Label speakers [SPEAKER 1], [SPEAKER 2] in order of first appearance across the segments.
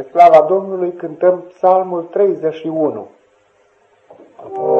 [SPEAKER 1] Spre slava Domnului cântăm psalmul 31. O,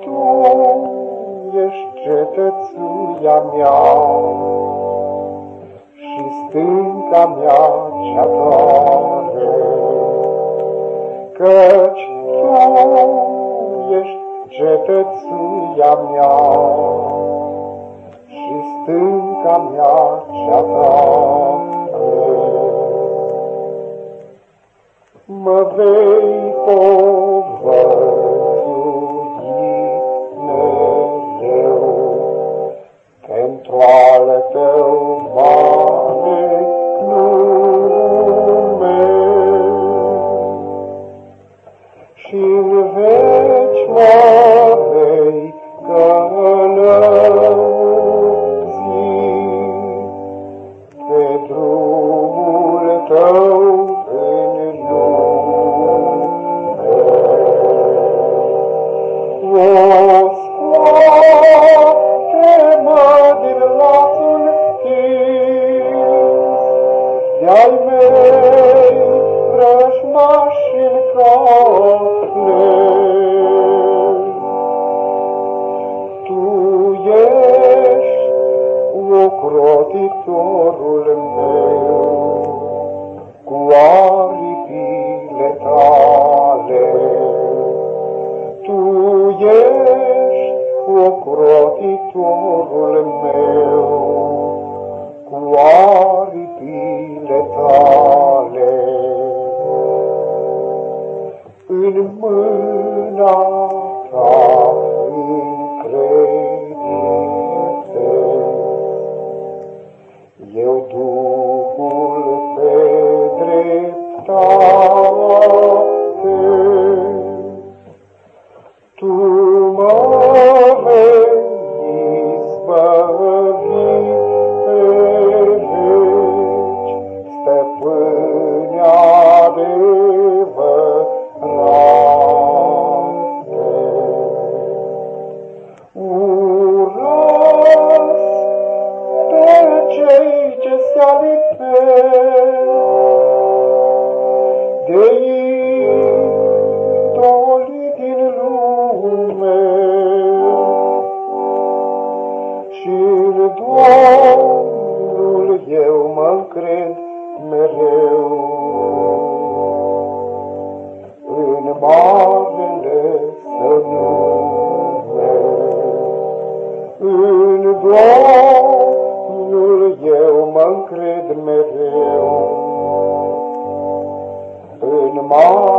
[SPEAKER 1] Tu ești cetățuia mea și stânca mea cea tare. Căci Tu ești cetățuia mea și stânca mea cea tare. Mă vei povări ocrotitorul meu cu aripile tale. Tu ești ocrotitorul meu cu aripile tale. În mâna Tu multe dreptate, tu cred mereu. În marele să nume, în Domnul eu mă cred mereu. in my